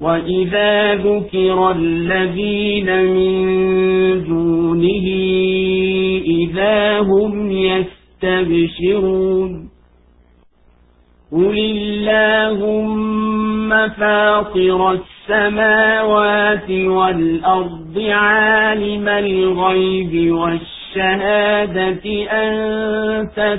وإذا ذكر الذين من دونه إذا هم يستبشرون قل اللهم فاطر السماوات والأرض عالم الغيب والشهادة أنت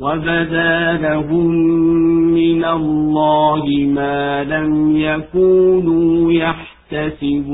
وبدا لهم من الله ما لم يكونوا يحتسبون.